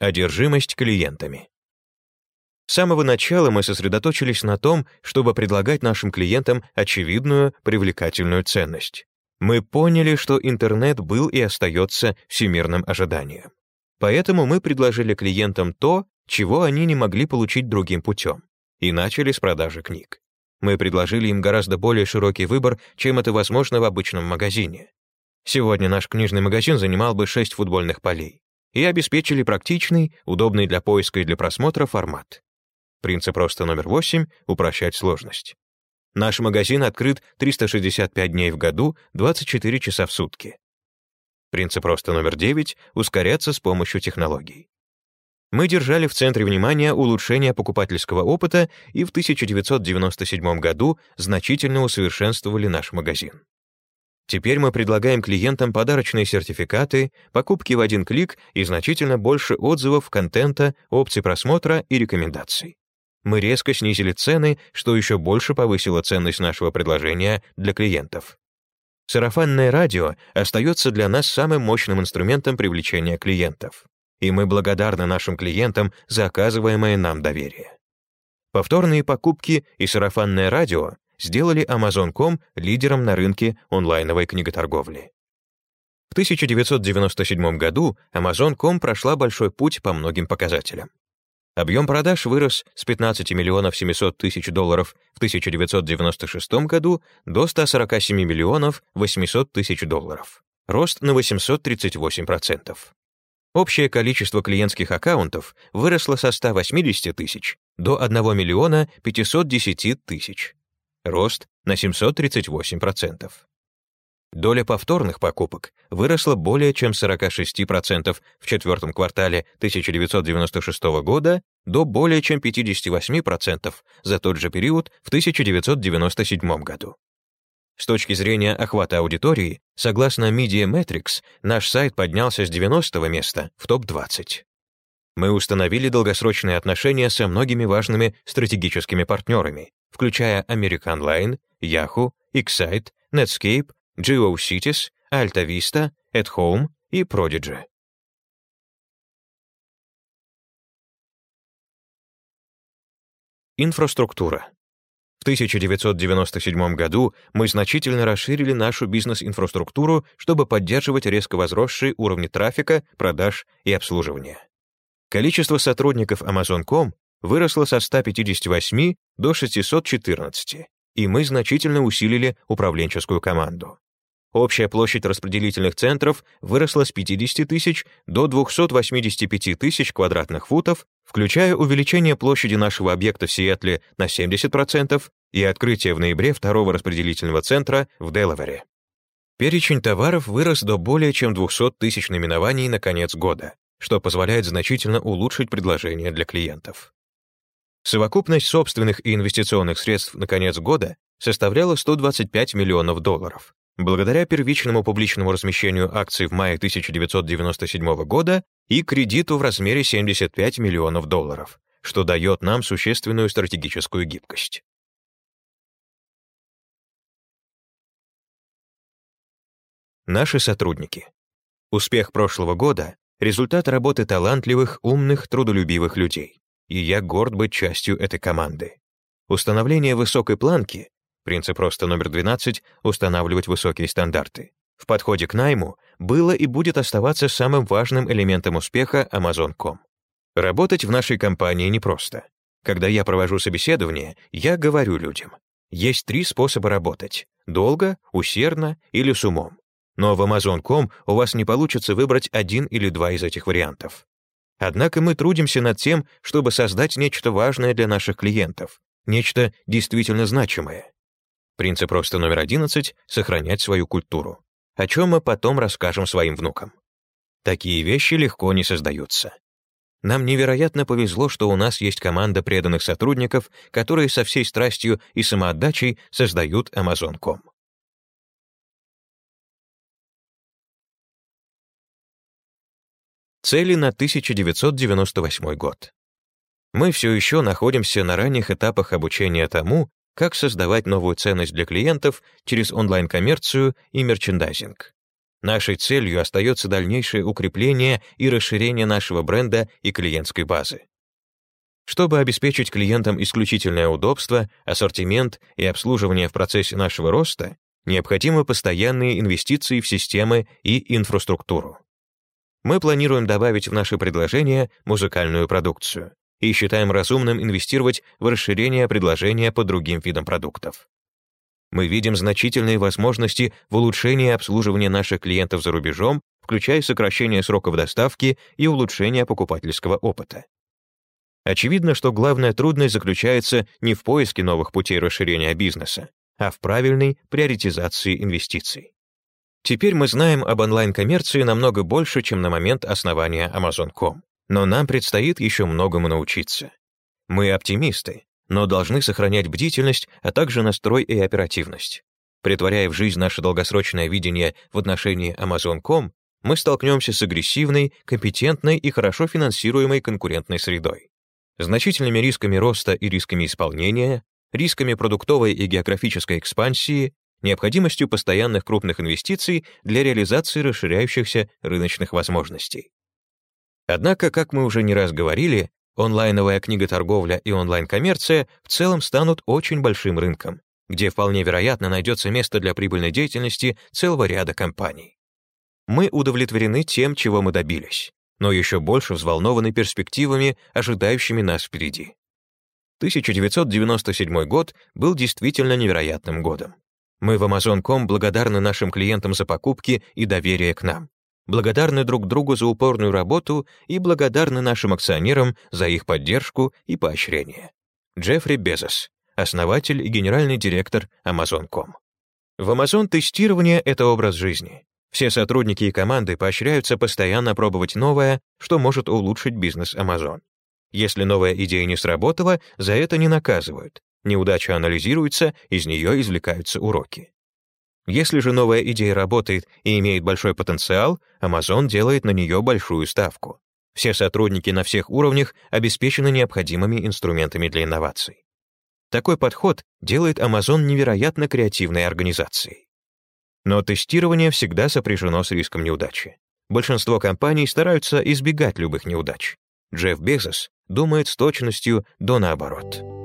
Одержимость клиентами. С самого начала мы сосредоточились на том, чтобы предлагать нашим клиентам очевидную, привлекательную ценность. Мы поняли, что интернет был и остается всемирным ожиданием. Поэтому мы предложили клиентам то, чего они не могли получить другим путем, и начали с продажи книг. Мы предложили им гораздо более широкий выбор, чем это возможно в обычном магазине. Сегодня наш книжный магазин занимал бы 6 футбольных полей и обеспечили практичный, удобный для поиска и для просмотра формат. Принцип роста номер 8 — упрощать сложность. Наш магазин открыт 365 дней в году, 24 часа в сутки. Принцип роста номер 9 — ускоряться с помощью технологий. Мы держали в центре внимания улучшение покупательского опыта и в 1997 году значительно усовершенствовали наш магазин. Теперь мы предлагаем клиентам подарочные сертификаты, покупки в один клик и значительно больше отзывов, контента, опций просмотра и рекомендаций мы резко снизили цены, что еще больше повысило ценность нашего предложения для клиентов. Сарафанное радио остается для нас самым мощным инструментом привлечения клиентов, и мы благодарны нашим клиентам за оказываемое нам доверие. Повторные покупки и сарафанное радио сделали Amazon.com лидером на рынке онлайновой книготорговли. В 1997 году Amazon.com прошла большой путь по многим показателям. Объем продаж вырос с 15 миллионов 700 тысяч долларов в 1996 году до 147 миллионов 800 тысяч долларов. Рост на 838%. Общее количество клиентских аккаунтов выросло со 180 тысяч до 1 миллиона 510 тысяч. Рост на 738%. Доля повторных покупок выросла более чем 46% в четвертом квартале 1996 года до более чем 58% за тот же период в 1997 году. С точки зрения охвата аудитории, согласно Media Metrics, наш сайт поднялся с 90 места в топ-20. Мы установили долгосрочные отношения со многими важными стратегическими партнерами, включая American Online, Yahoo, Excite, Netscape, GeoCities, AltaVista, At Home и Prodigy. Инфраструктура. В 1997 году мы значительно расширили нашу бизнес-инфраструктуру, чтобы поддерживать резко возросшие уровни трафика, продаж и обслуживания. Количество сотрудников Amazon.com выросло со 158 до 614, и мы значительно усилили управленческую команду. Общая площадь распределительных центров выросла с 50 тысяч до 285 тысяч квадратных футов, включая увеличение площади нашего объекта в Сиэтле на 70% и открытие в ноябре второго распределительного центра в Делавере. Перечень товаров вырос до более чем 200 тысяч наименований на конец года, что позволяет значительно улучшить предложение для клиентов. Совокупность собственных и инвестиционных средств на конец года составляла 125 миллионов долларов, благодаря первичному публичному размещению акций в мае 1997 года и кредиту в размере 75 миллионов долларов, что дает нам существенную стратегическую гибкость. Наши сотрудники. Успех прошлого года — результат работы талантливых, умных, трудолюбивых людей. И я горд быть частью этой команды. Установление высокой планки Принцип роста номер 12 — устанавливать высокие стандарты. В подходе к найму было и будет оставаться самым важным элементом успеха Amazon.com. Работать в нашей компании непросто. Когда я провожу собеседование, я говорю людям, есть три способа работать — долго, усердно или с умом. Но в Amazon.com у вас не получится выбрать один или два из этих вариантов. Однако мы трудимся над тем, чтобы создать нечто важное для наших клиентов, нечто действительно значимое. Принцип роста номер 11 — сохранять свою культуру, о чем мы потом расскажем своим внукам. Такие вещи легко не создаются. Нам невероятно повезло, что у нас есть команда преданных сотрудников, которые со всей страстью и самоотдачей создают Amazon.com. Цели на 1998 год. Мы все еще находимся на ранних этапах обучения тому, как создавать новую ценность для клиентов через онлайн-коммерцию и мерчендайзинг. Нашей целью остается дальнейшее укрепление и расширение нашего бренда и клиентской базы. Чтобы обеспечить клиентам исключительное удобство, ассортимент и обслуживание в процессе нашего роста, необходимы постоянные инвестиции в системы и инфраструктуру. Мы планируем добавить в наше предложение музыкальную продукцию и считаем разумным инвестировать в расширение предложения по другим видам продуктов. Мы видим значительные возможности в улучшении обслуживания наших клиентов за рубежом, включая сокращение сроков доставки и улучшение покупательского опыта. Очевидно, что главная трудность заключается не в поиске новых путей расширения бизнеса, а в правильной приоритизации инвестиций. Теперь мы знаем об онлайн-коммерции намного больше, чем на момент основания Amazon.com, но нам предстоит еще многому научиться. Мы оптимисты, но должны сохранять бдительность, а также настрой и оперативность. Притворяя в жизнь наше долгосрочное видение в отношении Amazon.com, мы столкнемся с агрессивной, компетентной и хорошо финансируемой конкурентной средой значительными рисками роста и рисками исполнения, рисками продуктовой и географической экспансии, необходимостью постоянных крупных инвестиций для реализации расширяющихся рыночных возможностей. Однако, как мы уже не раз говорили, онлайновая книготорговля и онлайн-коммерция в целом станут очень большим рынком, где вполне вероятно найдется место для прибыльной деятельности целого ряда компаний. Мы удовлетворены тем, чего мы добились но еще больше взволнованы перспективами, ожидающими нас впереди. 1997 год был действительно невероятным годом. Мы в Amazon.com благодарны нашим клиентам за покупки и доверие к нам, благодарны друг другу за упорную работу и благодарны нашим акционерам за их поддержку и поощрение. Джеффри Безос, основатель и генеральный директор Amazon.com. В Amazon тестирование — это образ жизни. Все сотрудники и команды поощряются постоянно пробовать новое, что может улучшить бизнес Amazon. Если новая идея не сработала, за это не наказывают. Неудача анализируется, из нее извлекаются уроки. Если же новая идея работает и имеет большой потенциал, Amazon делает на нее большую ставку. Все сотрудники на всех уровнях обеспечены необходимыми инструментами для инноваций. Такой подход делает Amazon невероятно креативной организацией. Но тестирование всегда сопряжено с риском неудачи. Большинство компаний стараются избегать любых неудач. Джефф Безос думает с точностью до наоборот.